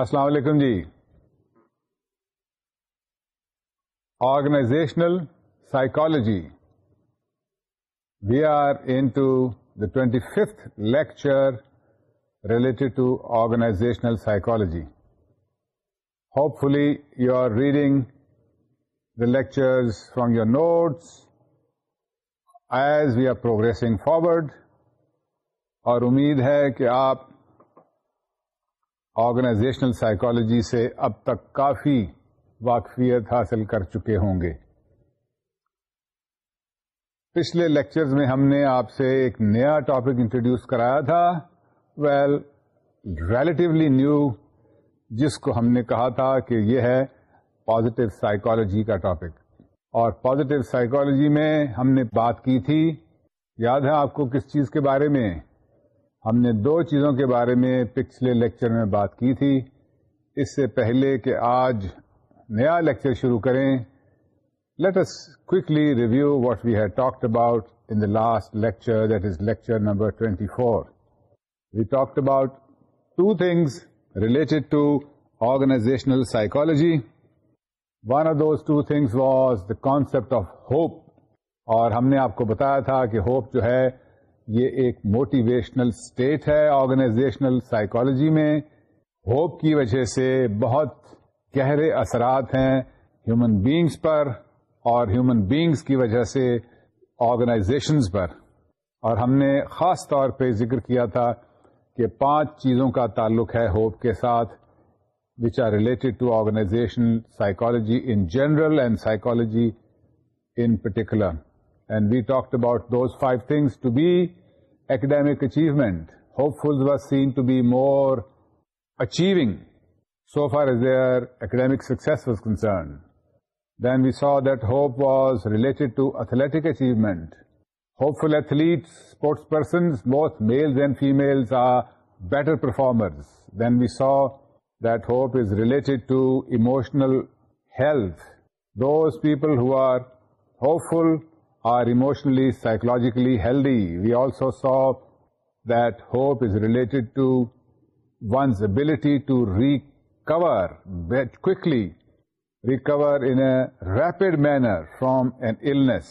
السلام علیکم جی organisational psychology we are in to the twenty fifth lecture related to organisational psychology hopefully you are reading the lecture from your notes as we are progressing forward اور امید ہے کہ آپ organizational psychology سے اب تک کافی واقفیت حاصل کر چکے ہوں گے پچھلے لیکچرز میں ہم نے آپ سے ایک نیا ٹاپک انٹروڈیوس کرایا تھا ویل ریلیٹیولی نیو جس کو ہم نے کہا تھا کہ یہ ہے پازیٹو سائیکالوجی کا ٹاپک اور پازیٹو سائیکالوجی میں ہم نے بات کی تھی یاد ہے آپ کو کس چیز کے بارے میں ہم نے دو چیزوں کے بارے میں پچھلے لیکچر میں بات کی تھی اس سے پہلے کہ آج نیا لیکچر شروع کریں let us quickly review what we have talked about in the last lecture that is lecture number twenty four we talked about two things related to organisational psychology one of those two things was the concept of hope اور ہم نے آپ کو بتایا تھا کہ hope جو ہے یہ ایک موٹیویشنل اسٹیٹ ہے آرگنائزیشنل سائیکالوجی میں ہوپ کی وجہ سے بہت گہرے اثرات ہیں ہیومن بینگز پر اور ہیومن بینگز کی وجہ سے آرگنائزیشنز پر اور ہم نے خاص طور پہ ذکر کیا تھا کہ پانچ چیزوں کا تعلق ہے ہوپ کے ساتھ which are related to organization psychology in general and psychology in particular and we talked about those five things to be academic achievement. Hopefuls were seen to be more achieving so far as their academic success was concerned. Then we saw that hope was related to athletic achievement. Hopeful athletes, sports persons, both males and females, are better performers. Then we saw that hope is related to emotional health. Those people who are hopeful are are emotionally psychologically healthy we also saw دپ is related to one's ability to ریکورکلی recover in a rapid manner from an illness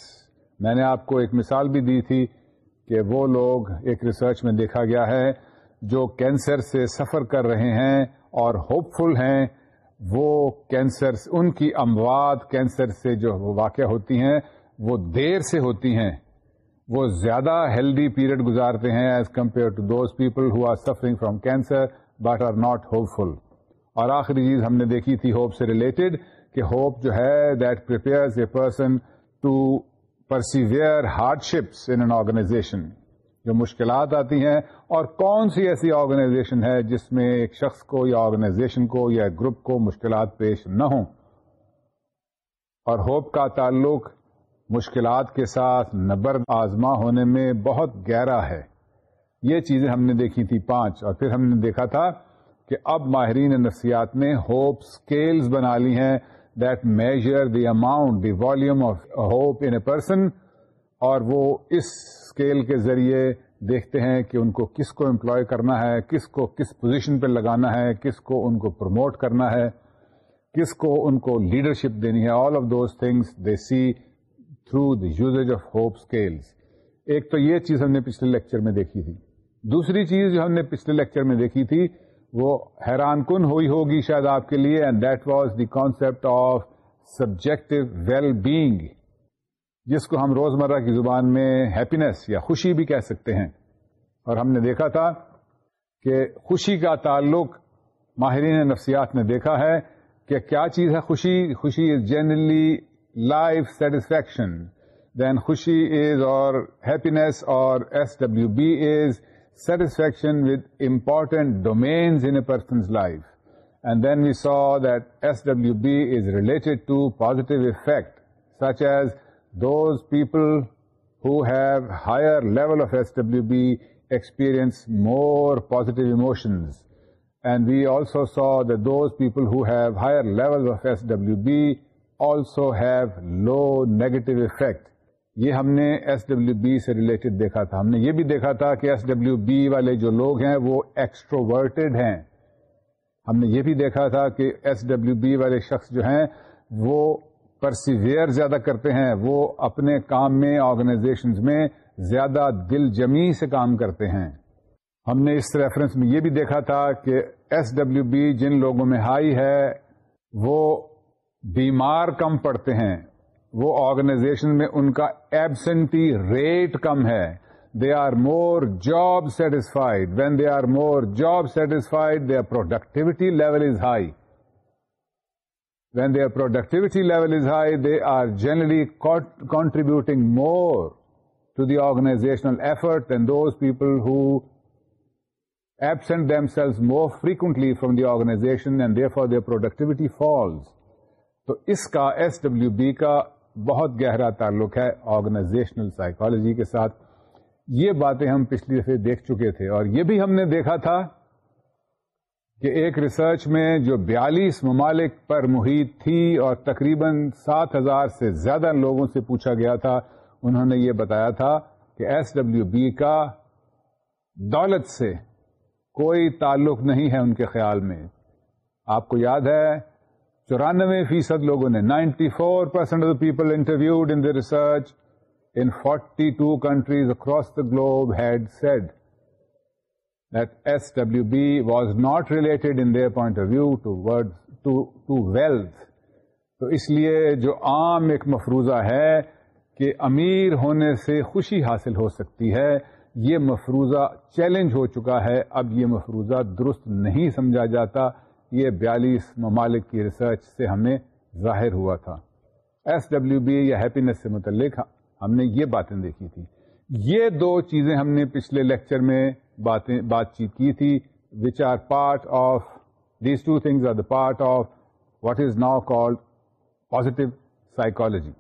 میں نے آپ کو ایک مثال بھی دی تھی کہ وہ لوگ ایک ریسرچ میں دیکھا گیا ہے جو کینسر سے سفر کر رہے ہیں اور ہوپ فل ہیں وہ کینسر ان کی اموات کینسر سے جو واقع ہوتی ہیں وہ دیر سے ہوتی ہیں وہ زیادہ ہیلدی پیریڈ گزارتے ہیں as compare to those people who are suffering from cancer but are not hopeful اور آخری چیز ہم نے دیکھی تھی ہوپ سے ریلیٹڈ کہ ہوپ جو ہے that prepares a person to persevere hardships in an organization جو مشکلات آتی ہیں اور کون سی ایسی آرگنائزیشن ہے جس میں ایک شخص کو یا آرگنائزیشن کو یا گروپ کو مشکلات پیش نہ ہوں اور ہوپ کا تعلق مشکلات کے ساتھ نبر آزما ہونے میں بہت گہرا ہے یہ چیزیں ہم نے دیکھی تھی پانچ اور پھر ہم نے دیکھا تھا کہ اب ماہرین نفسیات نے ہوپ اسکیلز بنا لی ہیں that measure the amount the volume of hope in a person اور وہ اس اسکیل کے ذریعے دیکھتے ہیں کہ ان کو کس کو امپلوائے کرنا ہے کس کو کس پوزیشن پہ لگانا ہے کس کو ان کو پروموٹ کرنا ہے کس کو ان کو لیڈرشپ دینی ہے all of those things they see through these of hope scales ایک تو یہ چیز ہم نے پچھلے لیکچر میں دیکھی تھی دوسری چیز جو ہم نے پچھلے لیکچر میں دیکھی تھی وہ حیران کن ہوئی ہوگی شاید آپ کے لیے and that was the of subjective well being جس کو ہم روزمرہ کی زبان میں ہیپینس یا خوشی بھی کہہ سکتے ہیں اور ہم نے دیکھا تھا کہ خوشی کا تعلق ماہرین نفسیات نے دیکھا ہے کہ کیا چیز ہے خوشی خوشی is generally life satisfaction, then khushi is, or happiness, or SWB is satisfaction with important domains in a person's life. And then we saw that SWB is related to positive effect, such as those people who have higher level of SWB experience more positive emotions. And we also saw that those people who have higher levels of SWB also have low negative affect یہ ہم نے S W B سے related دیکھا تھا ہم نے یہ بھی دیکھا تھا کہ ایس ڈبلو بی والے جو لوگ ہیں وہ ایکسٹروورٹیڈ ہیں ہم نے یہ بھی دیکھا تھا کہ ایس ڈبلو بی والے شخص جو ہیں وہ پرسیویئر زیادہ کرتے ہیں وہ اپنے کام میں آرگنائزیشن میں زیادہ دل جمی سے کام کرتے ہیں ہم نے اس ریفرنس میں یہ بھی دیکھا تھا کہ ایس ڈبلو بی جن لوگوں میں ہائی ہے وہ بیمار کم پڑتے ہیں وہ آرگنائزیشن میں ان کا ایبسنٹی ریٹ کم ہے they are more job satisfied when they are more job satisfied they are productivity level is high when they productivity level is high they are generally contributing more to the organisational effort those people who absent themselves more frequently from the organization and therefore their productivity falls تو اس کا S W B کا بہت گہرا تعلق ہے organisational psychology کے ساتھ یہ باتیں ہم پچھلی دفعہ دیکھ چکے تھے اور یہ بھی ہم نے دیکھا تھا کہ ایک ریسرچ میں جو بیالیس ممالک پر محیط تھی اور تقریباً سات ہزار سے زیادہ لوگوں سے پوچھا گیا تھا انہوں نے یہ بتایا تھا کہ ایس ڈبلو بی کا دولت سے کوئی تعلق نہیں ہے ان کے خیال میں آپ کو یاد ہے چورانوے فیصد لوگوں نے ninety four percent of the people interviewed in the research in forty two countries across the globe had said S W B was not related in their point of view to to wealth تو اس لیے جو عام ایک مفروضہ ہے کہ امیر ہونے سے خوشی حاصل ہو سکتی ہے یہ مفروضہ چیلنج ہو چکا ہے اب یہ مفروضہ درست نہیں سمجھا جاتا یہ بیالیس ممالک کی ریسرچ سے ہمیں ظاہر ہوا تھا ایس ڈبلو بی یا ہیپینس سے متعلق ہم نے یہ باتیں دیکھی تھی یہ دو چیزیں ہم نے پچھلے لیکچر میں باتیں بات چیت کی تھی which are part of these two things are the part of what is now called positive psychology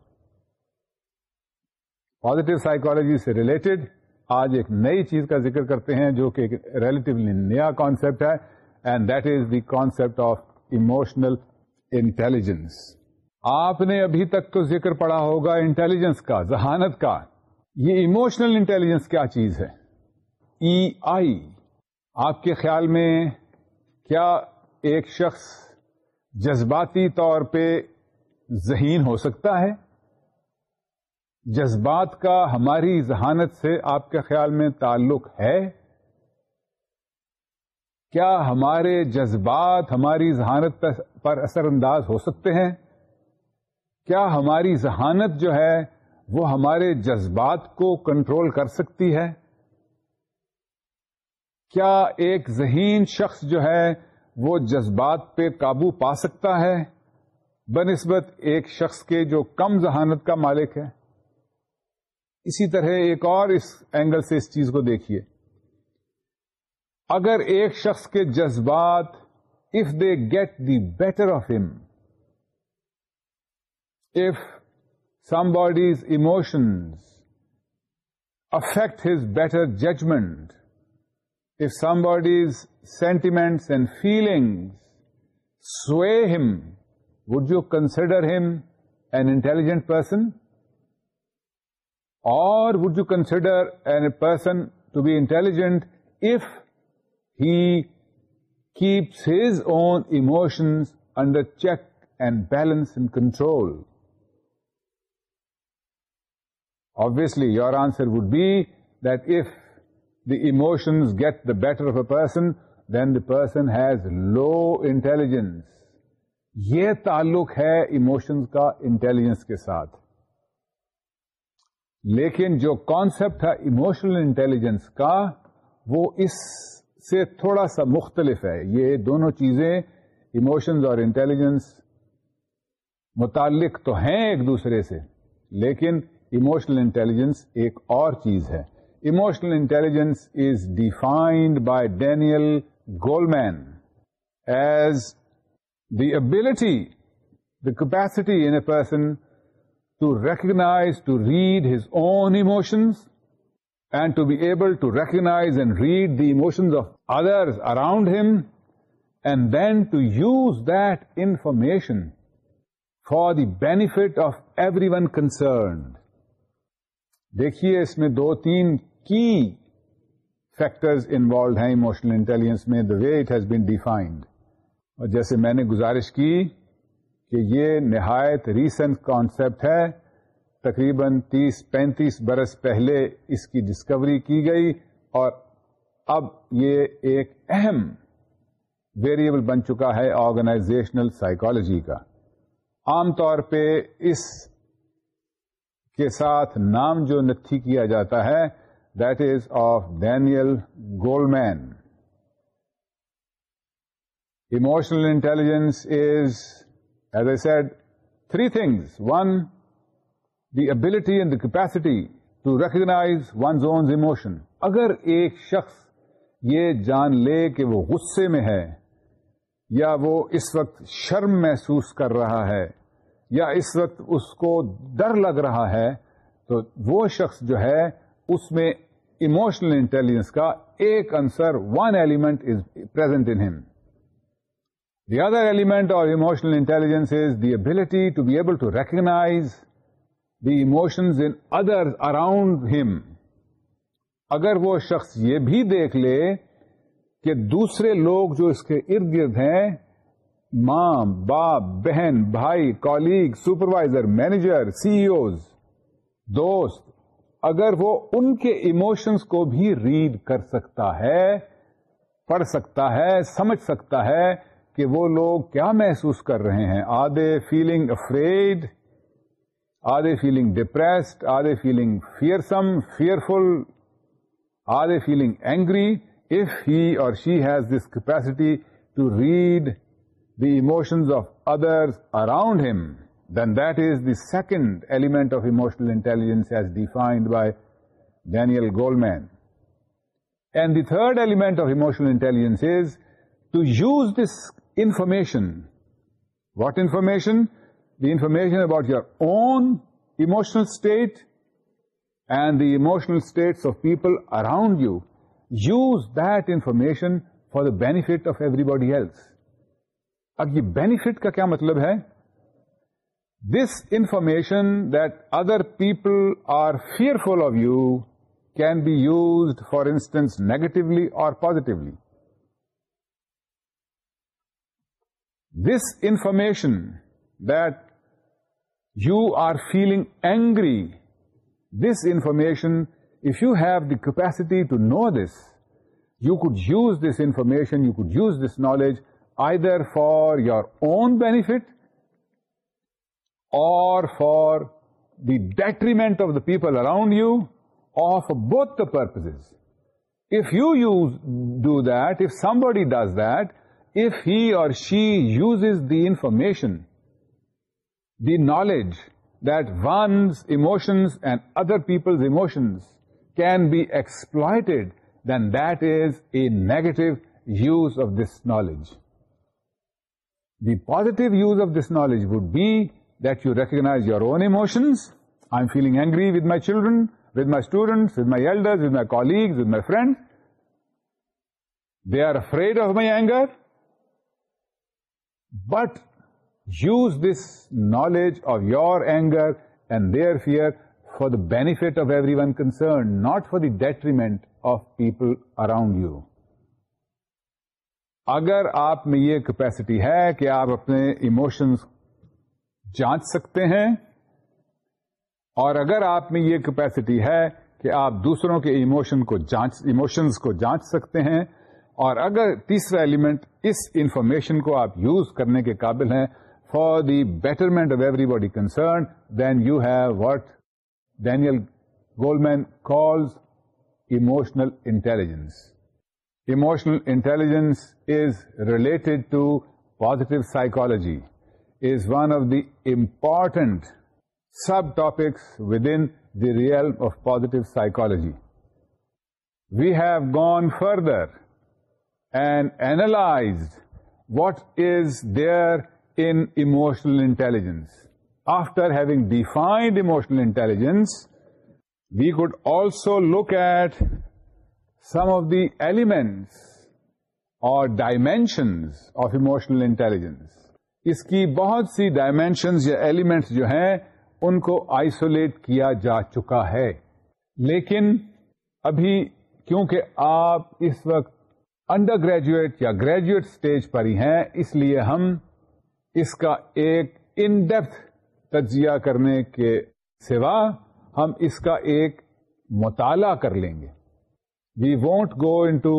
positive psychology سے ریلیٹڈ آج ایک نئی چیز کا ذکر کرتے ہیں جو کہ ایک ریلیٹیولی نیا کانسیپٹ ہے and that is the concept of emotional intelligence آپ نے ابھی تک تو ذکر پڑا ہوگا انٹیلیجنس کا ذہانت کا یہ ایموشنل انٹیلیجنس کیا چیز ہے ای e آئی آپ کے خیال میں کیا ایک شخص جذباتی طور پہ ذہین ہو سکتا ہے جذبات کا ہماری ذہانت سے آپ کے خیال میں تعلق ہے کیا ہمارے جذبات ہماری ذہانت پر اثر انداز ہو سکتے ہیں کیا ہماری ذہانت جو ہے وہ ہمارے جذبات کو کنٹرول کر سکتی ہے کیا ایک ذہین شخص جو ہے وہ جذبات پہ قابو پا سکتا ہے بنسبت ایک شخص کے جو کم ذہانت کا مالک ہے اسی طرح ایک اور اس اینگل سے اس چیز کو دیکھیے اگر ایک شخص کے جذبات if they get the better of him if somebody's emotions affect his better judgment if somebody's sentiment and feelings sway him would you consider him an intelligent person اور would you consider an a person to be intelligent if caption emotions under check and balance in control obviously your answer would be if the emotions get the better of a person then the person has love intelligence یہ تعلق ہے emotions کا intelligence کے ساتھ لیکن جو concept تھا emotional intelligence کا وہ اس سے تھوڑا سا مختلف ہے یہ دونوں چیزیں ایموشنز اور انٹیلیجنس متعلق تو ہیں ایک دوسرے سے لیکن ایموشنل انٹیلیجنس ایک اور چیز ہے emotional intelligence is defined by Daniel Goleman as the ability the capacity in a person to recognise to read his own emotions and to be able to recognise and read the emotion of other around him and then to use that information for the bat of every one concerned دیکھیے اس میں دو تین کی factor involved ہیں emotional intelligence میں the way it has been defined اور جیسے میں نے گزارش کی کہ یہ نہایت ریسنٹ کانسپٹ ہے تقریباً تیس پینتیس برس پہلے اس کی ڈسکوری کی گئی اور اب یہ ایک اہم ویریبل بن چکا ہے آرگنائزیشنل سائیکالوجی کا عام طور پہ اس کے ساتھ نام جو نتھی کیا جاتا ہے that is of Daniel Goleman emotional intelligence is as a said three things one the ability and the capacity to recognise one's own emotion اگر ایک شخص یہ جان لے کہ وہ غصے میں ہے یا وہ اس وقت شرم محسوس کر رہا ہے یا اس وقت اس کو ڈر لگ رہا ہے تو وہ شخص جو ہے اس میں اموشنل انٹیلیجنس کا ایک answer one element is present in him the other element of intelligence is the ability to to be able recognise the emotions in other around him اگر وہ شخص یہ بھی دیکھ لے کہ دوسرے لوگ جو اس کے ارد گرد ہیں ماں باپ بہن بھائی colleague supervisor manager CEOs دوست اگر وہ ان کے ایموشنس کو بھی ریڈ کر سکتا ہے پڑھ سکتا ہے سمجھ سکتا ہے کہ وہ لوگ کیا محسوس کر رہے ہیں آدھے feeling afraid Are they feeling depressed? Are they feeling fearsome, fearful? Are they feeling angry? If he or she has this capacity to read the emotions of others around him, then that is the second element of emotional intelligence as defined by Daniel Goleman. And the third element of emotional intelligence is to use this information. What information? Information about your own emotional state and the emotional state of people around you use that information for the benefit of everybody else اب یہ benefit کا کیا مطلب ہے this information that other people are fearful of you can be used for instance negatively اور positively this information that you are feeling angry. This information, if you have the capacity to know this, you could use this information, you could use this knowledge either for your own benefit or for the detriment of the people around you, or for both the purposes. If you do that, if somebody does that, if he or she uses the information the knowledge that one's emotions and other people's emotions can be exploited, then that is a negative use of this knowledge. The positive use of this knowledge would be that you recognize your own emotions. I'm feeling angry with my children, with my students, with my elders, with my colleagues, with my friends. They are afraid of my anger. But use this knowledge of your anger and their fear for the benefit of every one concern not for the detriment of people around you اگر آپ میں یہ capacity ہے کہ آپ اپنے emotions جانچ سکتے ہیں اور اگر آپ میں یہ کیپیسٹی ہے کہ آپ دوسروں کے ایموشن کو جانچ کو جانچ سکتے ہیں اور اگر تیسرا ایلیمنٹ اس انفارمیشن کو آپ یوز کرنے کے قابل ہیں for the betterment of everybody concerned, then you have what Daniel Goleman calls emotional intelligence. Emotional intelligence is related to positive psychology, is one of the important subtopics within the realm of positive psychology. We have gone further and analyzed what is there emotional intelligence after having defined emotional intelligence we could also look at some of the elements اور dimensions of emotional intelligence اس کی بہت سی dimensions یا elements جو ہیں ان کو isolate کیا جا چکا ہے لیکن ابھی کیونکہ آپ اس وقت انڈر گریجویٹ یا گریجویٹ سٹیج پر ہی ہیں اس لیے ہم اس کا ایک ان ڈیپتھ تجزیہ کرنے کے سوا ہم اس کا ایک مطالعہ کر لیں گے we won't go into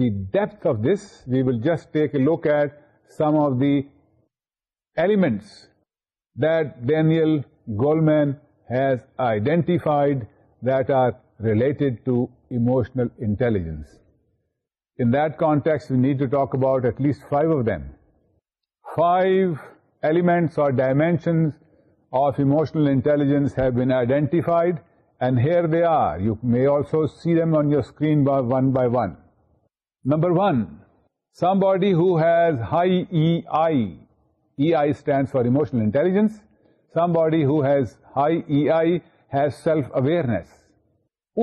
the depth of this we will just take a look at some of the elements that Daniel Goleman has identified that are related to emotional intelligence in that context we need to talk about at least five of them five elements or dimensions of emotional intelligence have been identified and here they are you may also see them on your screen one by one number one somebody who has high E I E I stand for emotional intelligence somebody who has high E I has self awareness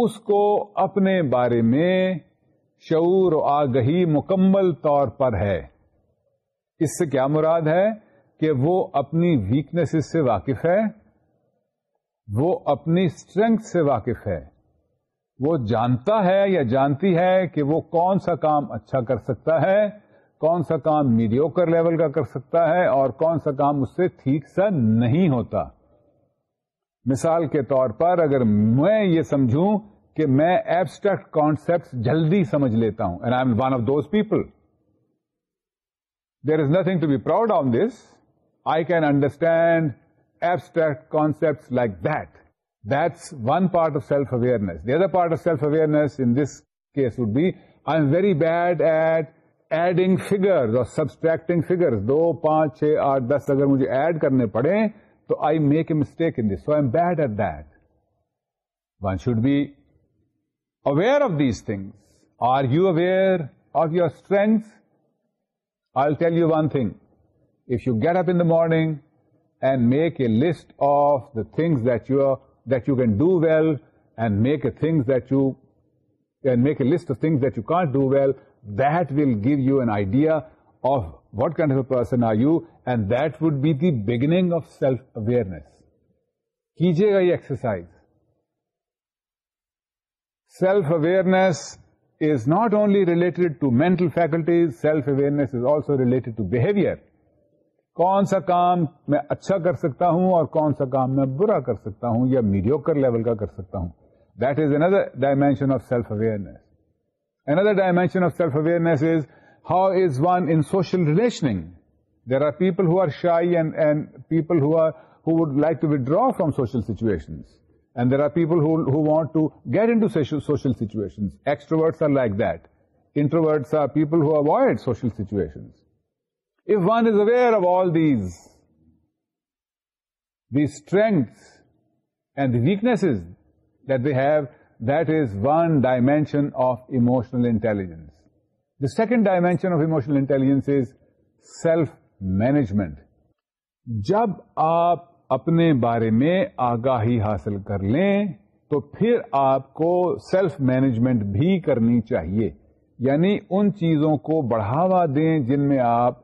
اس کو اپنے بارے میں شعور و آگہی مکمل طور پر ہے اس سے کیا مراد ہے کہ وہ اپنی ویکنیس سے واقف ہے وہ اپنی اسٹرینتھ سے واقف ہے وہ جانتا ہے یا جانتی ہے کہ وہ کون سا کام اچھا کر سکتا ہے کون سا کام میڈیوکر لیول کا کر سکتا ہے اور کون سا کام اس سے ٹھیک سا نہیں ہوتا مثال کے طور پر اگر میں یہ سمجھوں کہ میں ایبسٹریکٹ کانسپٹ جلدی سمجھ لیتا ہوں of those people there is nothing to be proud of this I can understand abstract concept like that this one part of self awareness the other part of self awareness this case would be I am very bad at adding figure or subtracting figures دو پانچ چھ آٹھ دس اگر مجھے add کرنے پڑے تو I make a mistake in this so I am bad at then should be aware of these things are you aware of your strength I tell you one thing if you get up in the morning and make a list of the things well and make a thing that you add make a list that you can't do well that'll give you an idea of what can person are you and the the beginning of self awareness کیجیے گا یہ exercise self awareness not only related to mental faculties self awareness is also related to behaviour کون سا کام میں اچھا کر سکتا ہوں اور کون سا کام میں برا کر سکتا ہوں یا میڈیوکر لیول کا کر سکتا ہوں that is another dimension of self awareness another dimension of self awareness is how is one in social relationing there are people who are shy and people who who are would like to withdraw from social situation want to get in social situation the strength and the weakness that they have that is one dimension of emotional intelligence the second dimension of emotional intelligence is self management جب آپ اپنے بارے میں آگاہی حاصل کر لیں تو پھر آپ کو سیلف مینجمنٹ بھی کرنی چاہیے یعنی ان چیزوں کو بڑھاوا دیں جن میں آپ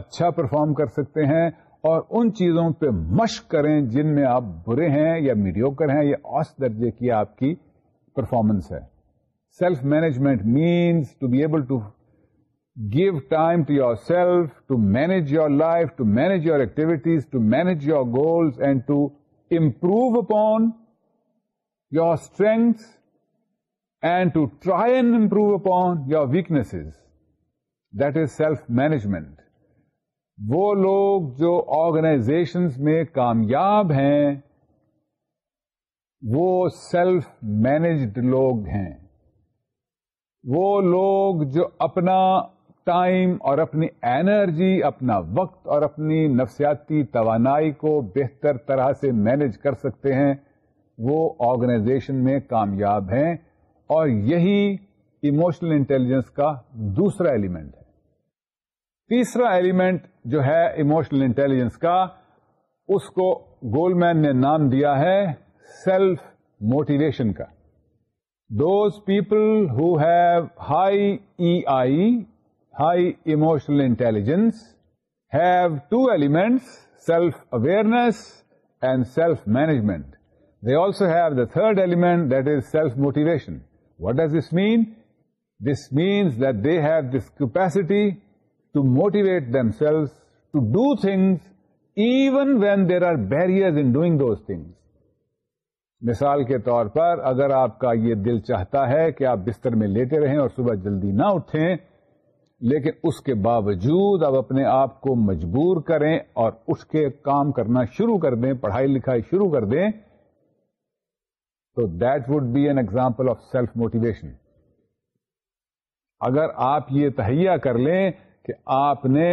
اچھا پرفارم کر سکتے ہیں اور ان چیزوں پہ مشق کریں جن میں آپ برے ہیں یا میڈیوکر ہیں یا اوس درجے کی آپ کی پرفارمنس ہے self management means to be able to give time to yourself to manage your life, to manage your activities, to manage your goals and to improve upon your strengths and to try and improve upon your weaknesses. That is self-management. وہ لوگ جو organisations میں کامیاب ہیں وہ self managed لوگ ہیں وہ لوگ جو اپنا ٹائم اور اپنی انرجی اپنا وقت اور اپنی نفسیاتی توانائی کو بہتر طرح سے مینج کر سکتے ہیں وہ آرگنائزیشن میں کامیاب ہیں اور یہی ایموشنل انٹیلیجنس کا دوسرا ایلیمنٹ ہے تیسرا ایلیمنٹ جو ہے ایموشنل انٹیلیجنس کا اس کو گول مین نے نام دیا ہے سیلف موٹیویشن کا those people who have high E I high emotional intelligence have two elements self awareness and self management they also have the third element that is self motivation what does this mean this means that they this capacity to motivate motivate themselves to do things even when there are barriers in doing those things مثال کے طور پر اگر آپ کا یہ دل چاہتا ہے کہ آپ بستر میں لیتے رہیں اور صبح جلدی نہ اٹھیں لیکن اس کے باوجود اب اپنے آپ کو مجبور کریں اور اس کے کام کرنا شروع کر دیں پڑھائی لکھائی شروع کر دیں تو that would be an example of self motivation اگر آپ یہ تہیا کر لیں کہ آپ نے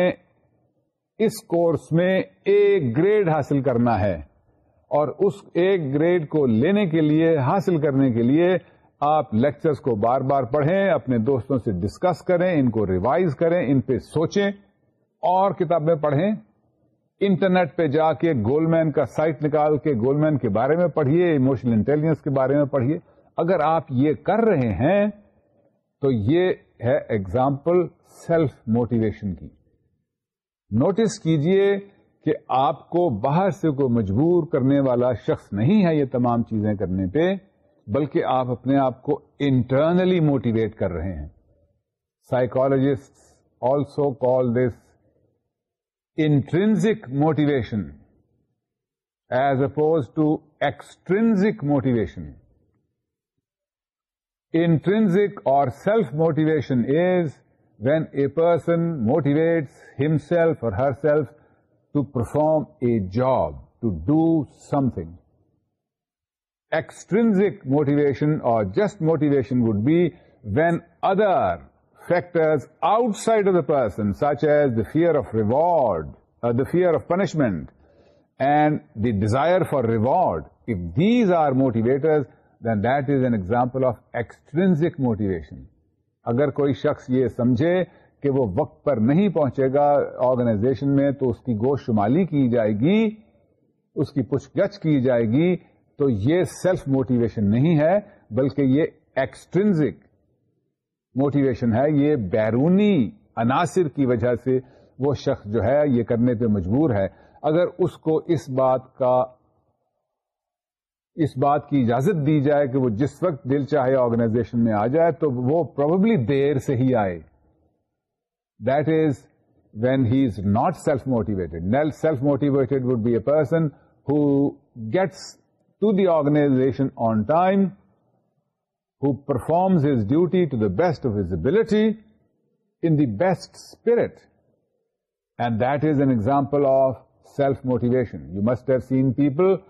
اس کورس میں ایک گریڈ حاصل کرنا ہے اور اس ایک گریڈ کو لینے کے لیے حاصل کرنے کے لیے آپ لیکچرز کو بار بار پڑھیں اپنے دوستوں سے ڈسکس کریں ان کو ریوائز کریں ان پہ سوچیں اور کتابیں پڑھیں انٹرنیٹ پہ جا کے گول مین کا سائٹ نکال کے گول مین کے بارے میں پڑھیے اموشنل انٹیلیجنس کے بارے میں پڑھیے اگر آپ یہ کر رہے ہیں تو یہ ہے ایگزامپل سیلف موٹیویشن کی نوٹس کیجئے کہ آپ کو باہر سے کوئی مجبور کرنے والا شخص نہیں ہے یہ تمام چیزیں کرنے پہ بلکہ آپ اپنے آپ کو انٹرنلی موٹیویٹ کر رہے ہیں psychologist also call this intrinsic motivation as opposed to extrinsic motivation intrinsic or self motivation is when a person motivate himself or herself to perform a job to do something زک motivation or just motivation would be when other factor outside of the person such as the fear of reward the fear of punishment and the desire for reward if these are then that is an example of extrinsic motivation اگر کوئی شخص یہ سمجھے کہ وہ وقت پر نہیں پہنچے گا آرگنائزیشن میں تو اس کی گوشت شمالی کی جائے گی اس کی پوچھ گچھ کی جائے گی تو یہ سیلف موٹیویشن نہیں ہے بلکہ یہ ایکسٹرنزک موٹیویشن ہے یہ بیرونی عناصر کی وجہ سے وہ شخص جو ہے یہ کرنے پہ مجبور ہے اگر اس کو اس بات کا اس بات کی اجازت دی جائے کہ وہ جس وقت دل چاہے آرگنائزیشن میں آ جائے تو وہ پروبلی دیر سے ہی آئے that is when he is not self motivated self motivated would be a person who gets to the organization on time, who performs his duty to the best of his ability in the best spirit. And that is an example of self-motivation. You must have seen people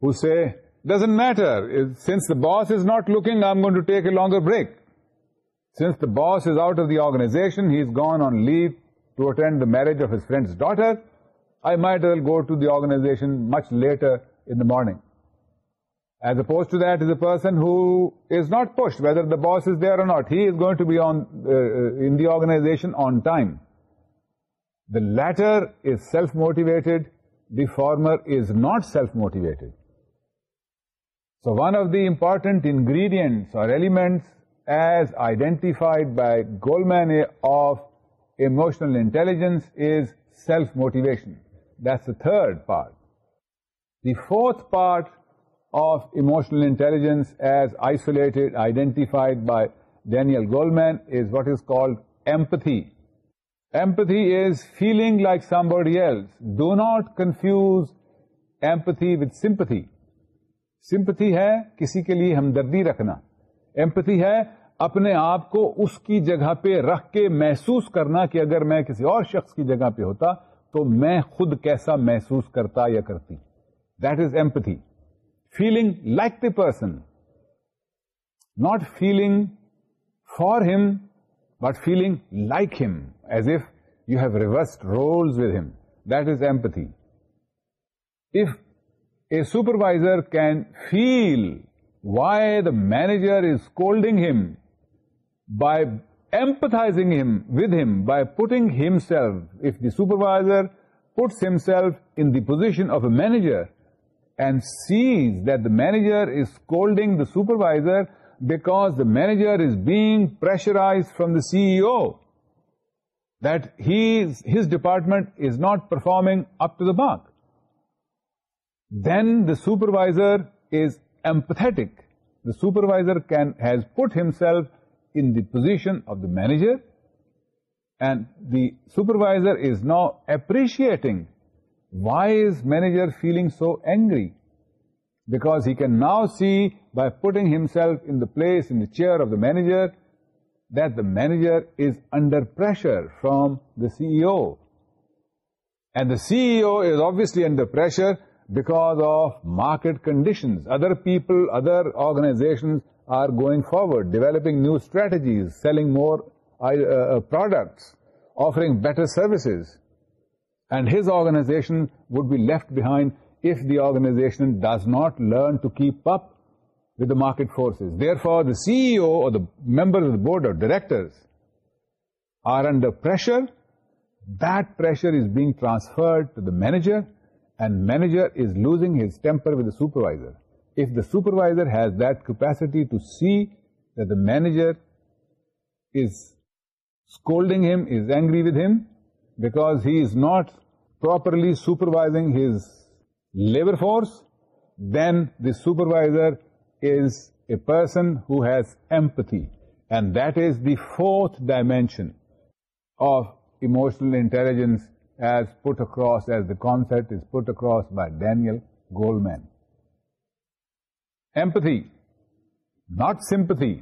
who say, doesn't matter, since the boss is not looking, I'm going to take a longer break. Since the boss is out of the organization, he's gone on leave to attend the marriage of his friend's daughter, I might as well go to the organization much later in the morning. As opposed to that is a person who is not pushed, whether the boss is there or not. He is going to be uh, uh, in the organization on time. The latter is self-motivated, the former is not self-motivated. So one of the important ingredients or elements as identified by Goleman of emotional intelligence is self-motivation. That's the third part. The fourth part of emotional intelligence as isolated identified by Daniel Goleman is what is called empathy empathy is feeling like سامبرڈیل do not confuse empathy with sympathy sympathy ہے کسی کے لیے ہمدردی رکھنا empathy ہے اپنے آپ کو اس کی جگہ پہ رکھ کے محسوس کرنا کہ اگر میں کسی اور شخص کی جگہ پہ ہوتا تو میں خود کیسا محسوس کرتا یا کرتی That is empathy. Feeling like the person. Not feeling for him, but feeling like him, as if you have reversed roles with him. That is empathy. If a supervisor can feel why the manager is scolding him by empathizing with him, by putting himself, if the supervisor puts himself in the position of a manager, and sees that the manager is scolding the supervisor because the manager is being pressurized from the CEO, that his department is not performing up to the mark, then the supervisor is empathetic. The supervisor has put himself in the position of the manager, and the supervisor is now appreciating why is manager feeling so angry? Because he can now see, by putting himself in the place, in the chair of the manager, that the manager is under pressure from the CEO. And the CEO is obviously under pressure because of market conditions. Other people, other organizations are going forward, developing new strategies, selling more uh, uh, products, offering better services and his organization would be left behind if the organization does not learn to keep up with the market forces. Therefore, the CEO or the members of the board of directors are under pressure. That pressure is being transferred to the manager, and manager is losing his temper with the supervisor. If the supervisor has that capacity to see that the manager is scolding him, is angry with him, because he is not properly supervising his labour force then the supervisor is a person who has empathy and that is the fourth dimension of emotional intelligence as put across as the concept is put across by Daniel Goleman empathy not sympathy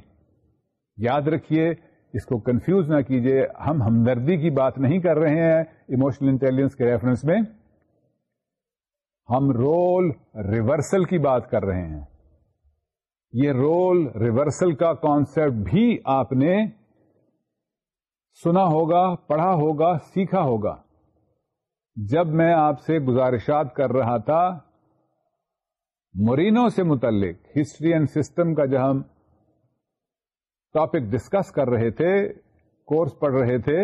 یاد رکھیے اس کو confuse نہ کیجیے ہم ہمدردی کی بات نہیں کر رہے ہیں اموشنل انٹیلیجنس کے ریفرنس میں ہم رول ریورسل کی بات کر رہے ہیں یہ رول ریورسل کا کانسپٹ بھی آپ نے سنا ہوگا پڑھا ہوگا سیکھا ہوگا جب میں آپ سے گزارشات کر رہا تھا مورینو سے متعلق ہسٹری اینڈ سسٹم کا جہاں ہم ٹاپک ڈسکس کر رہے تھے کورس پڑھ رہے تھے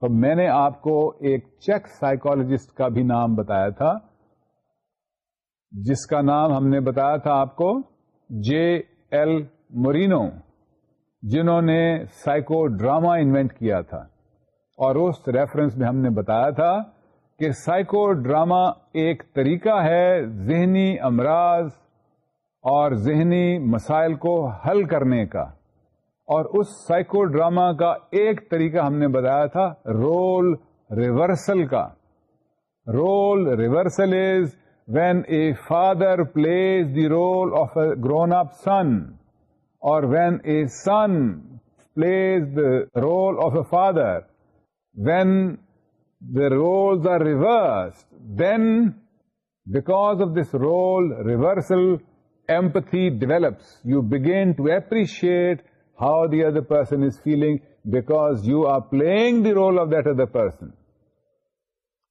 تو میں نے آپ کو ایک چیک سائیکالوجسٹ کا بھی نام بتایا تھا جس کا نام ہم نے بتایا تھا آپ کو جے ایل مورینو جنہوں نے سائیکو ڈراما انوینٹ کیا تھا اور اس ریفرنس میں ہم نے بتایا تھا کہ سائیکو ڈراما ایک طریقہ ہے ذہنی امراض اور ذہنی مسائل کو حل کرنے کا اور اس سائیکو ڈراما کا ایک طریقہ ہم نے بتایا تھا رول ریورسل کا role reversal is when a father plays the role of a grown up son or when a son plays the role of a father when the roles are reverse then because of this role reversal empathy develops you begin to appreciate how the other person is feeling because you are playing the role of that other person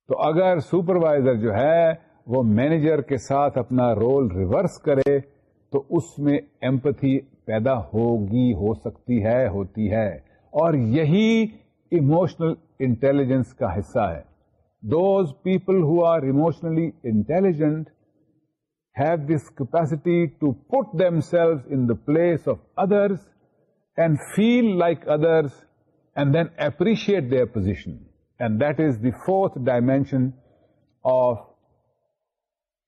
تو اگر supervisor جو ہے وہ manager کے ساتھ اپنا role reverse کرے تو اس میں ایمپتھی پیدا ہوگی ہو سکتی ہے ہوتی ہے اور یہی ایموشنل انٹیلیجنس کا حصہ ہے those people who are emotionally intelligent have this capacity to put themselves in the place of others and feel like others, and then appreciate their position. And that is the fourth dimension of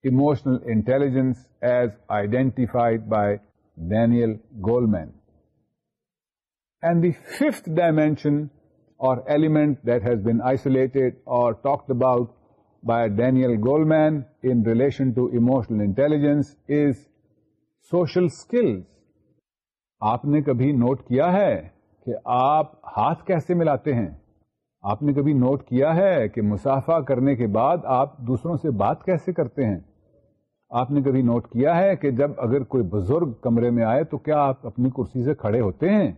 emotional intelligence as identified by Daniel Goleman. And the fifth dimension or element that has been isolated or talked about by Daniel Goleman in relation to emotional intelligence is social skills. آپ نے کبھی note کیا ہے کہ آپ ہاتھ کیسے ملاتے ہیں آپ نے کبھی نوٹ کیا ہے کہ مسافہ کرنے کے بعد آپ دوسروں سے بات کیسے کرتے ہیں آپ نے کبھی نوٹ کیا ہے کہ جب اگر کوئی بزرگ کمرے میں آئے تو کیا آپ اپنی کرسی سے کھڑے ہوتے ہیں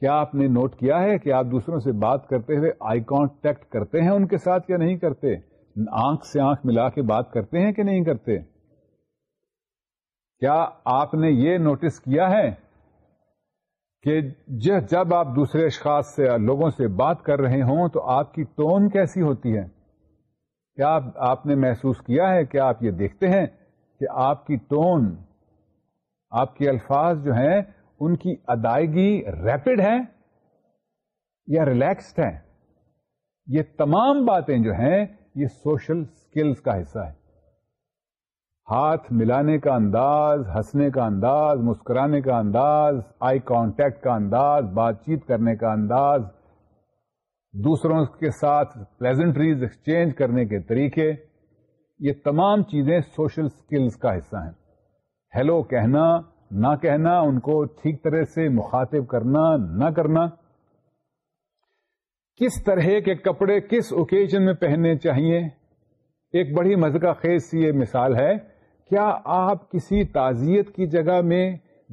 کیا آپ نے نوٹ کیا ہے کہ آپ دوسروں سے بات کرتے ہوئے آئی کانٹیکٹ کرتے ہیں ان کے ساتھ یا نہیں کرتے آنکھ سے آنکھ ملا کے بات کرتے ہیں کہ نہیں کرتے کیا آپ نے یہ نوٹس کیا ہے کہ جب آپ دوسرے اشخاص سے لوگوں سے بات کر رہے ہوں تو آپ کی ٹون کیسی ہوتی ہے کیا آپ آپ نے محسوس کیا ہے کہ آپ یہ دیکھتے ہیں کہ آپ کی ٹون آپ کے الفاظ جو ہیں ان کی ادائیگی ریپڈ ہے یا ریلیکسڈ ہے یہ تمام باتیں جو ہیں یہ سوشل سکلز کا حصہ ہے ہاتھ ملانے کا انداز ہنسنے کا انداز مسکرانے کا انداز آئی کانٹیکٹ کا انداز بات چیت کرنے کا انداز دوسروں کے ساتھ پلیزنٹریز ایکسچینج کرنے کے طریقے یہ تمام چیزیں سوشل سکلز کا حصہ ہیں ہیلو کہنا نہ کہنا ان کو ٹھیک طرح سے مخاطب کرنا نہ کرنا کس طرح کے کپڑے کس اوکیزن میں پہننے چاہیے ایک بڑی مذکا خیز سی یہ مثال ہے کیا آپ کسی تعزیت کی جگہ میں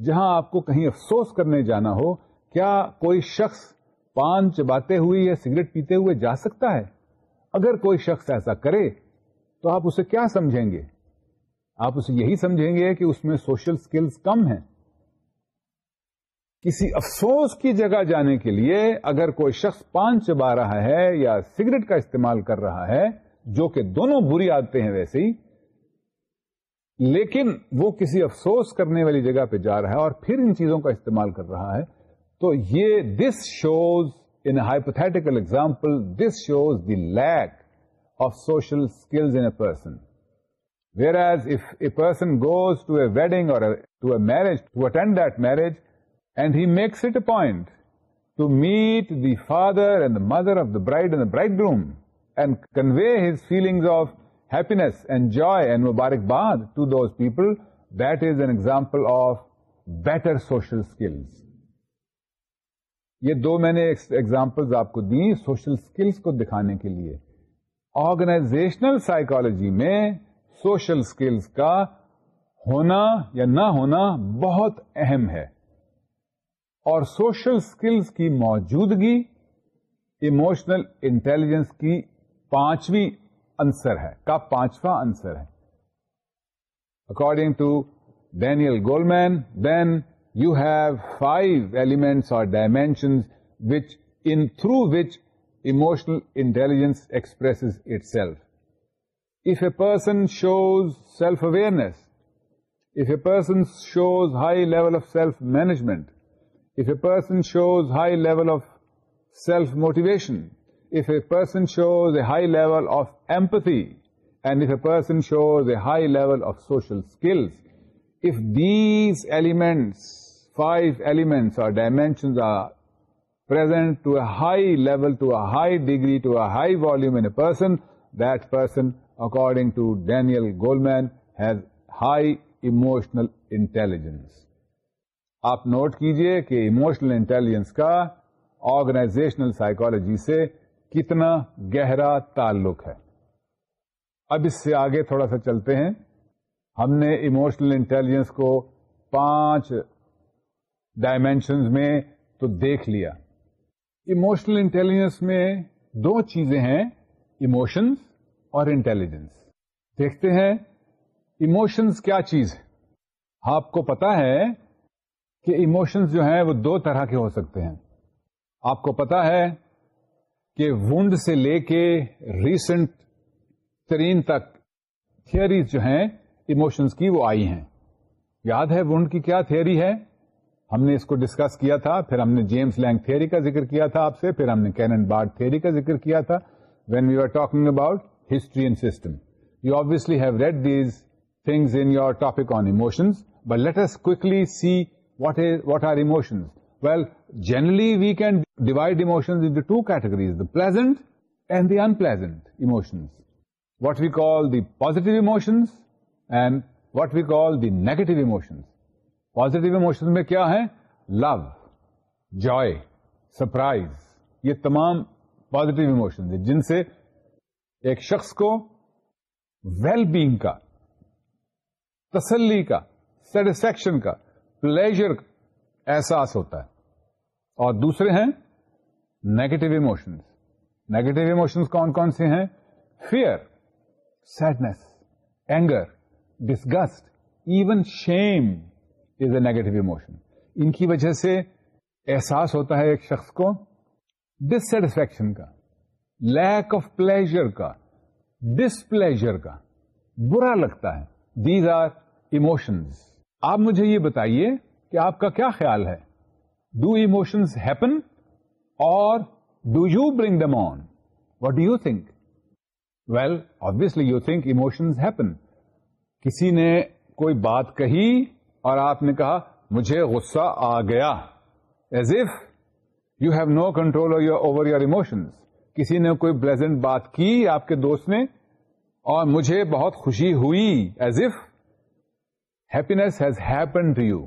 جہاں آپ کو کہیں افسوس کرنے جانا ہو کیا کوئی شخص پان چباتے ہوئے یا سگریٹ پیتے ہوئے جا سکتا ہے اگر کوئی شخص ایسا کرے تو آپ اسے کیا سمجھیں گے آپ اسے یہی سمجھیں گے کہ اس میں سوشل سکلز کم ہیں کسی افسوس کی جگہ جانے کے لیے اگر کوئی شخص پان چبا رہا ہے یا سگریٹ کا استعمال کر رہا ہے جو کہ دونوں بری عادتیں ہیں ویسے ہی لیکن وہ کسی افسوس کرنے والی جگہ پہ جا رہا ہے اور پھر ان چیزوں کا استعمال کر رہا ہے تو یہ this shows in hypothetical example this shows the lack of social skills in a person whereas if a person goes to a wedding or to a marriage to attend that marriage and he makes it a point to meet the father and the mother of the bride and the Braid room and convey his feelings of happiness enjoy and مبارکباد to those people that is an example of better social skills یہ دو میں نے example آپ کو دی social skills کو دکھانے کے لیے آرگنائزیشنل سائیکالوجی میں سوشل اسکلس کا ہونا یا نہ ہونا بہت اہم ہے اور سوشل اسکلس کی موجودگی ایموشنل انٹیلیجنس کی پانچویں ہے کا پانچواں آنسر ہے according to goal Goleman then you have five elements or dimension through which emotional intelligence express itself if a person shows self awareness if a person shows high level of self management if a person shows high level of self motivation if a person shows a high level of empathy and if a person shows a high level of social skills, if these elements, five elements or dimensions are present to a high level, to a high degree, to a high volume in a person, that person according to Daniel Goldman has high emotional intelligence. آپ note کیجئے کہ emotional intelligence کا organisational psychology سے کتنا گہرا تعلق ہے اب اس سے آگے تھوڑا سا چلتے ہیں ہم نے اموشنل انٹیلیجنس کو پانچ ڈائمینشنز میں تو دیکھ لیا اموشنل انٹیلیجنس میں دو چیزیں ہیں ایموشنز اور انٹیلیجنس دیکھتے ہیں ایموشنز کیا چیز ہے آپ کو پتا ہے کہ ایموشنز جو ہیں وہ دو طرح کے ہو سکتے ہیں آپ کو پتا ہے کہ ونڈ سے لے کے ریسنٹ ترین تک تھیئریز جو ہیں ایموشنز کی وہ آئی ہیں یاد ہے ونڈ کی کیا تھیئری ہے ہم نے اس کو ڈسکس کیا تھا پھر ہم نے جیمس لینگ تھیئری کا ذکر کیا تھا آپ سے پھر ہم نے کینن بارڈ تھیئری کا ذکر کیا تھا when you are talking about history and system you obviously have read these things in your topic on emotions but let S کلی see what what are emotions well generally we can divide emotion two categories the pleasant and the unpleasant what we call the positive and what we call the negative emotions positive emotion میں کیا ہے لو جائے surprise یہ تمام positive emotion جن سے ایک شخص کو ویل بینگ کا تسلی کا سیٹسفیکشن کا پلیزر کا احساس ہوتا ہے اور دوسرے ہیں نیگیٹو اموشنس نیگیٹو ایموشنس کون کون سے ہیں fear sadness anger disgust even shame is a negative emotion ان کی وجہ سے احساس ہوتا ہے ایک شخص کو ڈسٹسفیکشن کا لیک آف پلیزر کا ڈسپلیزر کا برا لگتا ہے دیز آر ایموشنز آپ مجھے یہ بتائیے کہ آپ کا کیا خیال ہے do emotions happen or do you bring them on what do you think well obviously you think emotions happen کسی نے کوئی بات کہی اور آپ نے کہا مجھے غصہ آ گیا as if you have no control over your emotion کسی نے کوئی پلیزنٹ بات کی آپ کے دوست نے اور مجھے بہت خوشی ہوئی as if happiness has happen to you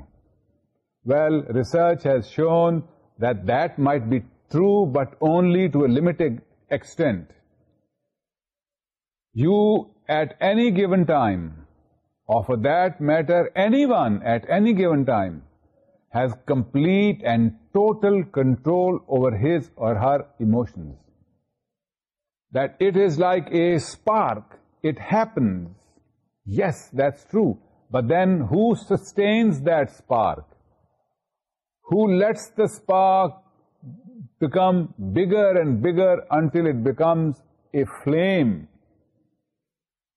Well, research has shown that that might be true, but only to a limited extent. You, at any given time, or for that matter, anyone at any given time, has complete and total control over his or her emotions. That it is like a spark, it happens. Yes, that's true. But then who sustains that spark? who lets the spark become bigger and bigger until it becomes a flame,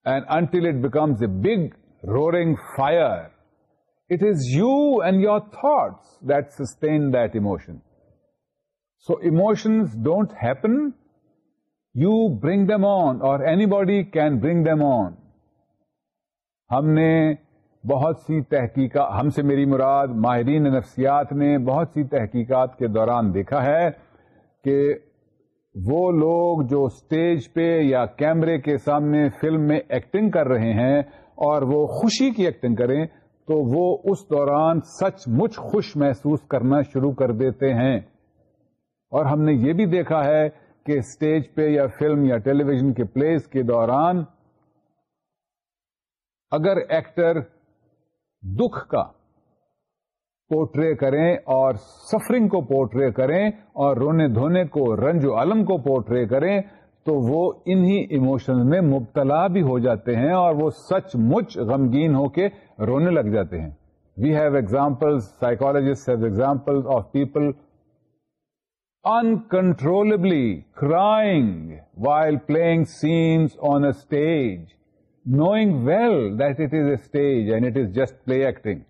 and until it becomes a big roaring fire. It is you and your thoughts that sustain that emotion. So emotions don't happen, you bring them on, or anybody can bring them on. हमने بہت سی تحقیقات ہم سے میری مراد ماہرین نفسیات نے بہت سی تحقیقات کے دوران دیکھا ہے کہ وہ لوگ جو اسٹیج پہ یا کیمرے کے سامنے فلم میں ایکٹنگ کر رہے ہیں اور وہ خوشی کی ایکٹنگ کریں تو وہ اس دوران سچ مچ خوش محسوس کرنا شروع کر دیتے ہیں اور ہم نے یہ بھی دیکھا ہے کہ اسٹیج پہ یا فلم یا ٹیلی ویژن کے پلیز کے دوران اگر ایکٹر دکھ کا پورٹرے کریں اور سفرنگ کو پورٹرے کریں اور رونے دھونے کو رنج و علم کو پورٹرے کریں تو وہ انہی ایموشنز میں مبتلا بھی ہو جاتے ہیں اور وہ سچ مچ غمگین ہو کے رونے لگ جاتے ہیں we have example have example of people uncontrollably crying while playing scenes on a stage knowing well that it is a stage and it is just play acting.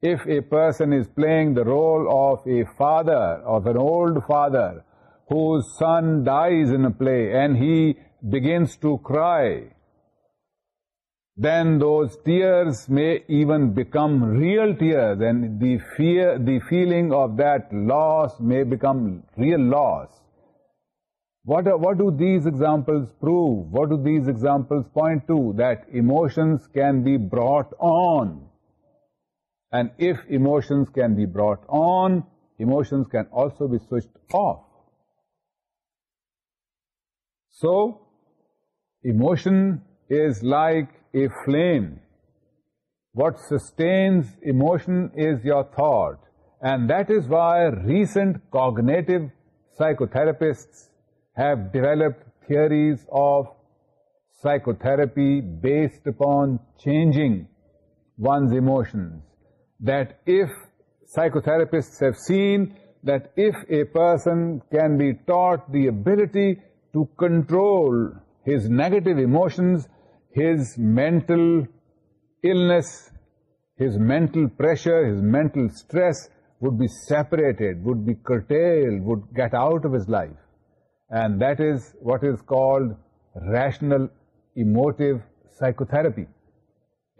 If a person is playing the role of a father, of an old father, whose son dies in a play and he begins to cry, then those tears may even become real tears, and the feeling of that loss may become real loss. What do these examples prove? What do these examples point to? That emotions can be brought on. And if emotions can be brought on, emotions can also be switched off. So, emotion is like a flame. What sustains emotion is your thought. And that is why recent cognitive psychotherapists have developed theories of psychotherapy based upon changing one's emotions. That if psychotherapists have seen that if a person can be taught the ability to control his negative emotions, his mental illness, his mental pressure, his mental stress would be separated, would be curtailed, would get out of his life. What is called rational emotive psychotherapy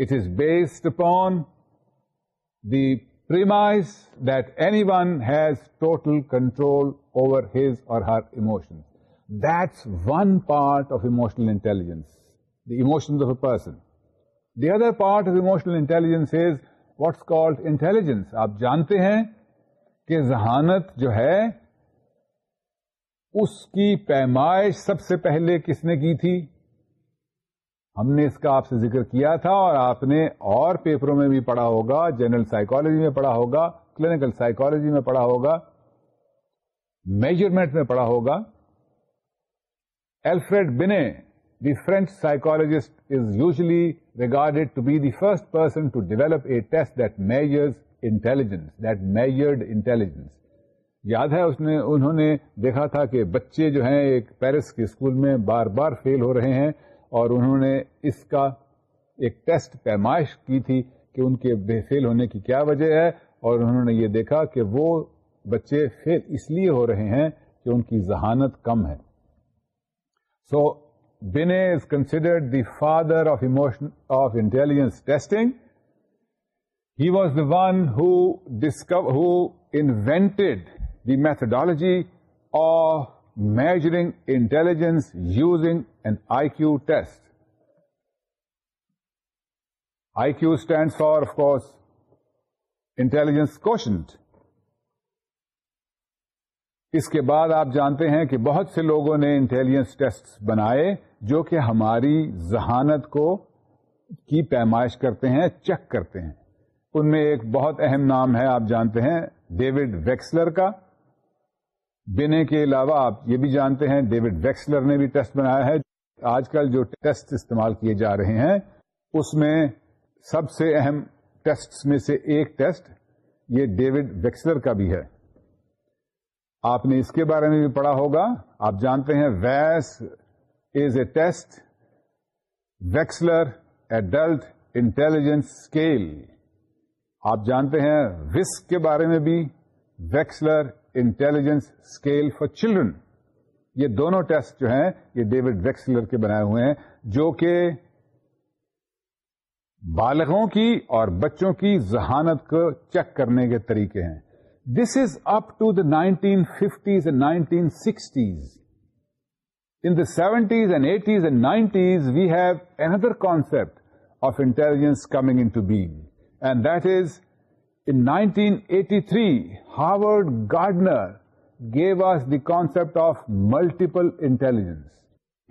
it is based upon that anyone has total control over his or her emotions that's one part of emotional intelligence the emotions of a person the other part of emotional intelligence is what's called intelligence آپ جانتے ہیں کہ ذہانت جو ہے اس کی پیمائش سب سے پہلے کس نے کی تھی ہم نے اس کا آپ سے ذکر کیا تھا اور آپ نے اور پیپروں میں بھی پڑھا ہوگا جنرل سائیکالوجی میں پڑھا ہوگا کلینکل سائیکولوجی میں پڑھا ہوگا میجرمنٹ میں پڑھا ہوگا Alfred Binet the French psychologist is usually regarded to be the first person to develop a test that measures intelligence that measured intelligence یاد ہے اس نے انہوں نے دیکھا تھا کہ بچے جو ہیں ایک پیرس کے اسکول میں بار بار فیل ہو رہے ہیں اور انہوں نے اس کا ایک ٹیسٹ پیمائش کی تھی کہ ان کے فیل ہونے کی کیا وجہ ہے اور انہوں نے یہ دیکھا کہ وہ بچے فیل اس لیے ہو رہے ہیں کہ ان کی ذہانت کم ہے so Binet is considered the father of emotion of intelligence testing he was the one who invented methodology of measuring intelligence using using I IQ test I stands stand for of course intelligence اس کے بعد آپ جانتے ہیں کہ بہت سے لوگوں نے انٹیلیجنس ٹیسٹ بنائے جو کہ ہماری ذہانت کو کی پیمائش کرتے ہیں چیک کرتے ہیں ان میں ایک بہت اہم نام ہے آپ جانتے ہیں ڈیوڈ ویکسلر کا بینے کے علاوہ آپ یہ بھی جانتے ہیں ڈیوڈ ویکسلر نے بھی ٹیسٹ بنایا ہے آج کل جو ٹیسٹ استعمال کیے جا رہے ہیں اس میں سب سے اہم ٹیسٹ میں سے ایک ٹیسٹ یہ ڈیوڈ ویکسلر کا بھی ہے آپ نے اس کے بارے میں بھی پڑھا ہوگا آپ جانتے ہیں ویس is a test Wechsler adult intelligence scale آپ جانتے ہیں وسک کے بارے میں بھی Wechsler intelligence scale for children یہ دونوں ٹیسٹ جو ہیں یہ ڈیوڈ ویکسلر کے بنائے ہوئے ہیں جو کہ بالغوں کی اور بچوں کی ذہانت کو چیک کرنے کے طریقے ہیں this is up to the nineteen fifties and nineteen sixties in the seventies and eighties and nineties we have another concept of intelligence coming into being and that is nineteen eighty three Harvard Gardner gave us the concept of multiple intelligence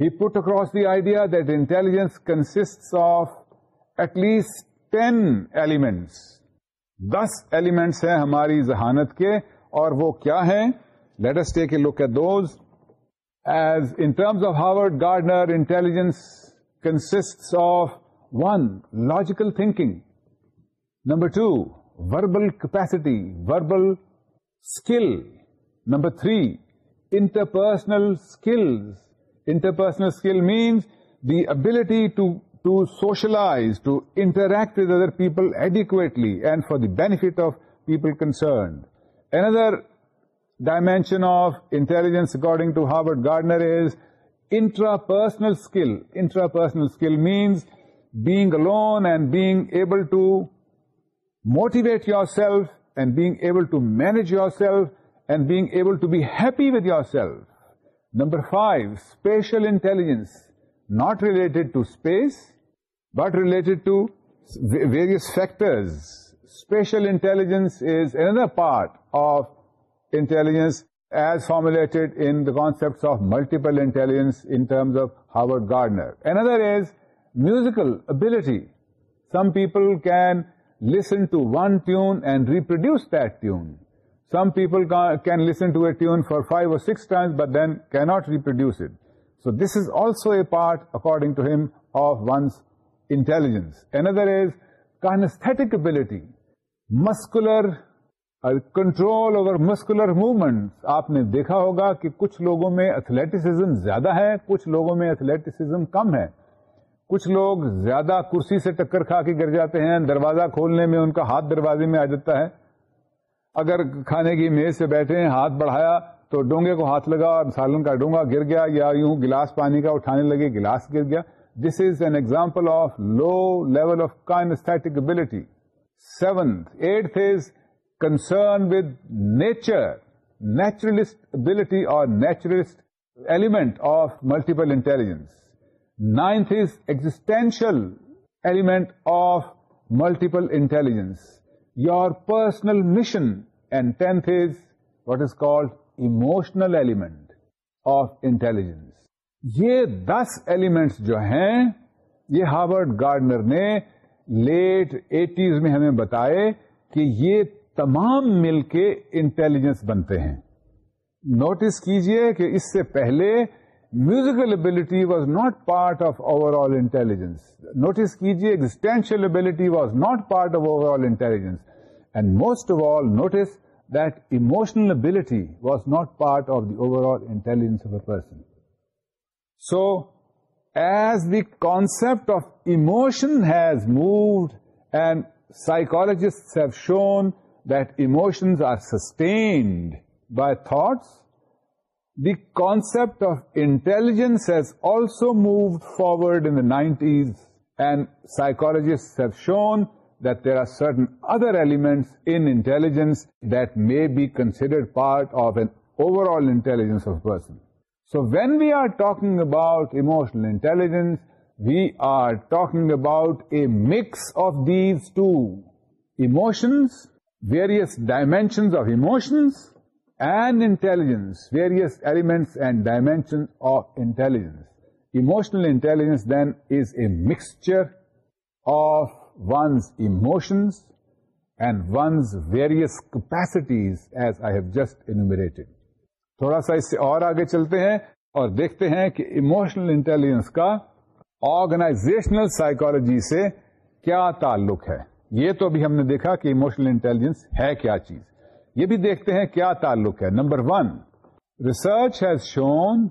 he put across the idea that intelligence consist of at least ten elements this elements ہیں ہماری ذہانت کے اور وہ کیا ہیں letters day کے لوک کے those as in terms of Harvard Gardner intelligence consist of one logical thinking number two verbal capacity, verbal skill. Number 3, interpersonal skills. Interpersonal skill means the ability to socialize, to interact with other people adequately and for the benefit of people concerned. Another dimension of intelligence according to Howard Gardner is intrapersonal skill. Intrapersonal skill means being alone and being able to motivate yourself and being able to manage yourself and being able to be happy with yourself. Number 5, spatial intelligence, not related to space, but related to various factors. Spatial intelligence is another part of intelligence as formulated in the concepts of multiple intelligence in terms of Howard Gardner. Another is musical ability. Some people can listen to one tune and reproduce that tune. Some people can listen to a tune for five or six times but then cannot reproduce it. So this is also a part, according to him, of one's intelligence. Another is kinesthetic ability, muscular Uh, control over muscular movements آپ نے دیکھا ہوگا کہ کچھ لوگوں میں athleticism زیادہ ہے کچھ لوگوں میں athleticism کم ہے کچھ لوگ زیادہ کرسی سے ٹکر کھا کے گر جاتے ہیں دروازہ کھولنے میں ان کا ہاتھ دروازے میں آ جاتا ہے اگر کھانے کی میز سے بیٹھے ہیں ہاتھ بڑھایا تو ڈونگے کو ہاتھ لگا اور سالن کا ڈونگا گر گیا یا یوں گلاس پانی کا اٹھانے لگے گلاس گر گیا this is an example of low level of ability seven eight is concern with nature naturalist ability اور naturalist element of multiple intelligence ninth is existential element of multiple intelligence your personal mission and tenth is what is called emotional element of intelligence یہ دس elements جو ہیں یہ Howard Gardner نے late eighties میں ہمیں بتائے کہ یہ تمام مل کے انٹیلیجنس بنتے ہیں نوٹس کیجیے کہ اس سے پہلے Musical ability was not part of overall intelligence. Notice कीजिए, existential ability was not part of overall intelligence. And most of all, notice that emotional ability was not part of the overall intelligence of a person. So, as the concept of emotion has moved, and psychologists have shown that emotions are sustained by thoughts, the concept of intelligence has also moved forward in the 90s, and psychologists have shown that there are certain other elements in intelligence that may be considered part of an overall intelligence of a person. So when we are talking about emotional intelligence, we are talking about a mix of these two: emotions, various dimensions of emotions, جنس various elements and dimension of intelligence emotional intelligence then is a mixture of one's emotions and one's various capacities as I have just انٹ تھوڑا سا اس سے اور آگے چلتے ہیں اور دیکھتے ہیں کہ اموشنل انٹیلیجنس کا آرگنائزیشنل سائیکولوجی سے کیا تعلق ہے یہ تو ابھی ہم نے دیکھا کہ اموشنل انٹیلیجینس ہے کیا چیز ہے یہ بھی دیکھتے ہیں کیا تعلق ہے number one research has shown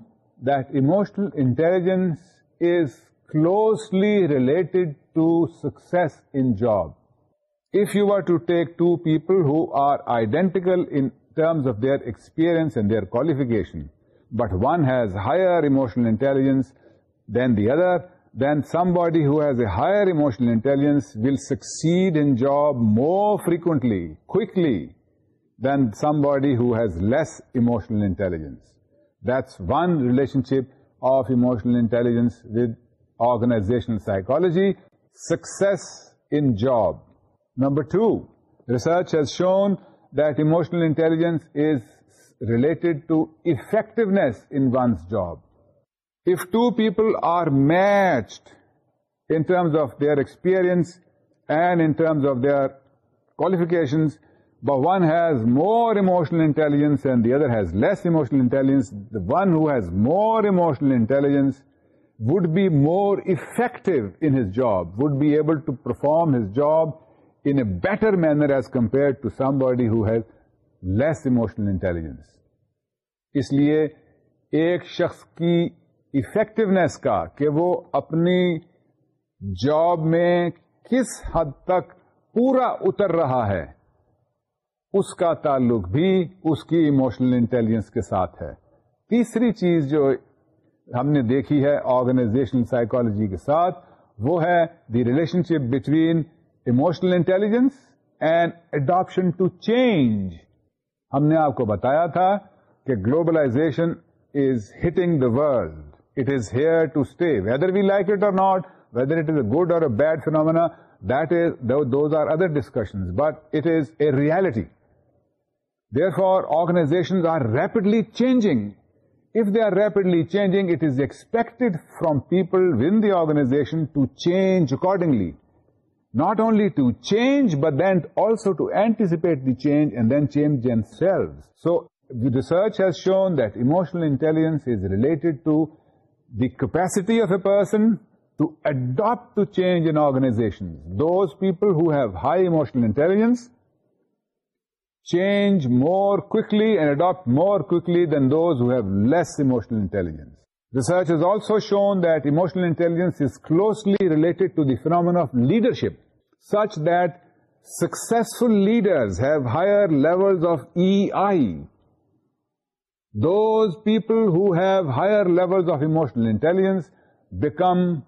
that emotional intelligence is closely related to success in job if you are to take two people who are identical in terms of their experience and their qualification but one has higher emotional intelligence than the other then somebody who has a higher emotional intelligence will succeed in job more frequently, quickly, than somebody who has less emotional intelligence. That's one relationship of emotional intelligence with organizational psychology. Success in job. Number 2, research has shown that emotional intelligence is related to effectiveness in one's job. If two people are matched in terms of their experience and in terms of their qualifications, But one has more emotional intelligence and the other has less emotional intelligence. The one who has more emotional intelligence would be more effective in his job, would be able to perform his job in a better manner as compared to somebody who has less emotional intelligence. اس لیے ایک شخص کی effectiveness کا کہ وہ اپنی job میں کس حد تک پورا اتر رہا ہے اس کا تعلق بھی اس کی اموشنل انٹیلیجنس کے ساتھ ہے تیسری چیز جو ہم نے دیکھی ہے آرگنائزیشنل سائیکالوجی کے ساتھ وہ ہے the relationship between emotional intelligence and adaptation to change ہم نے آپ کو بتایا تھا کہ globalization is hitting the world it is here to stay whether we like it or not whether it is a good or a bad phenomena that is those are other discussions but it is a reality Therefore, organizations are rapidly changing. If they are rapidly changing, it is expected from people within the organization to change accordingly. Not only to change, but then also to anticipate the change and then change themselves. So, the research has shown that emotional intelligence is related to the capacity of a person to adapt to change in organizations. Those people who have high emotional intelligence change more quickly and adopt more quickly than those who have less emotional intelligence. Research has also shown that emotional intelligence is closely related to the phenomena of leadership, such that successful leaders have higher levels of EI. Those people who have higher levels of emotional intelligence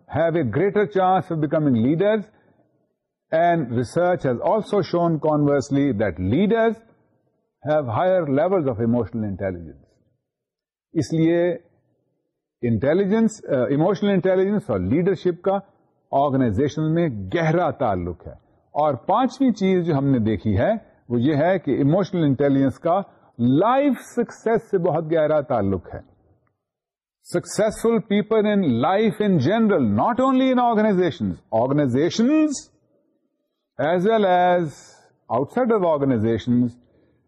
have a greater chance of becoming leaders research has also shown conversely through higher level of emotional intelligence اس لیے intelligence emotional intelligence اور leadership کا organization میں گہرا تعلق ہے اور پانچویں چیز جو ہم نے دیکھی ہے وہ یہ ہے کہ اموشنل انٹیلیجنس کا لائف سکس سے بہت گہرا تعلق ہے successful people in life in general not only in organization organization as well as outside of organizations.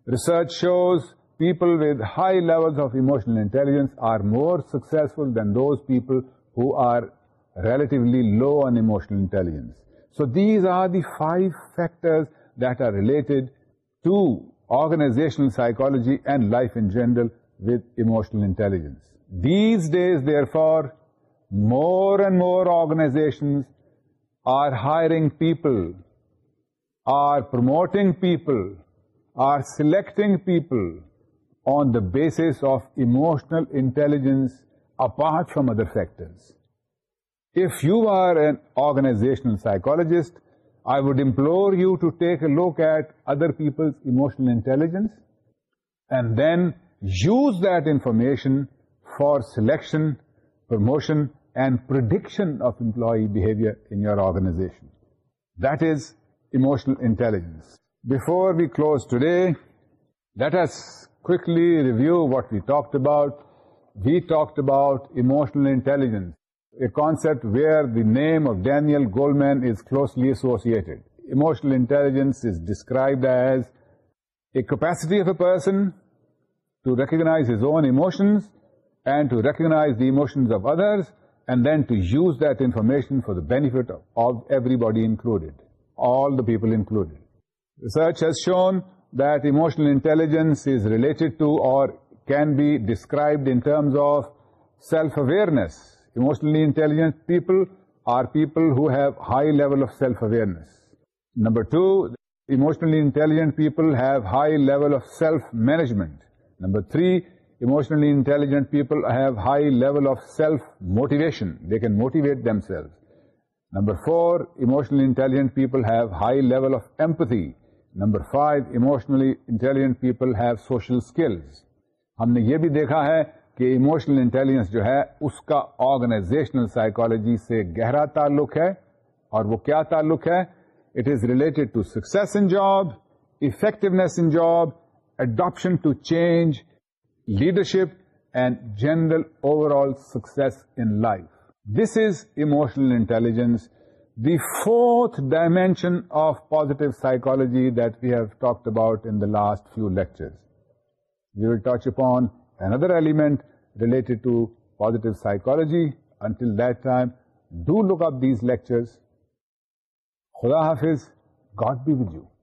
Research shows people with high levels of emotional intelligence are more successful than those people who are relatively low on emotional intelligence. So these are the 5 factors that are related to organizational psychology and life in general with emotional intelligence. These days, therefore, more and more organizations are hiring people are promoting people, are selecting people on the basis of emotional intelligence apart from other factors. If you are an organizational psychologist, I would implore you to take a look at other people's emotional intelligence and then use that information for selection, promotion, and prediction of employee behavior in your organization. That is emotional intelligence. Before we close today, let us quickly review what we talked about. We talked about emotional intelligence, a concept where the name of Daniel Goleman is closely associated. Emotional intelligence is described as a capacity of a person to recognize his own emotions and to recognize the emotions of others, and then to use that information for the benefit of everybody included all the people included. Research has shown that emotional intelligence is related to or can be described in terms of self-awareness. Emotionally intelligent people are people who have high level of self-awareness. Number 2, emotionally intelligent people have high level of self-management. Number 3, emotionally intelligent people have high level of self-motivation. They can motivate themselves. Number four emotionally intelligent people have high level of empathy number five emotionally intelligent people have social skills ہم نے یہ بھی دیکھا ہے کہ emotional intelligence جو ہے اس کا آرگنائزیشنل سائیکالوجی سے گہرا تعلق ہے اور وہ کیا تعلق ہے it is related to success in job effectiveness in job adaptation to change leadership and general overall success in life this is emotional intelligence the fourth dimension of positive psychology that we have talk about last few lectures we will touch upon another element related to positive psychology until that time do look ups lecture خدا حافظ God be would you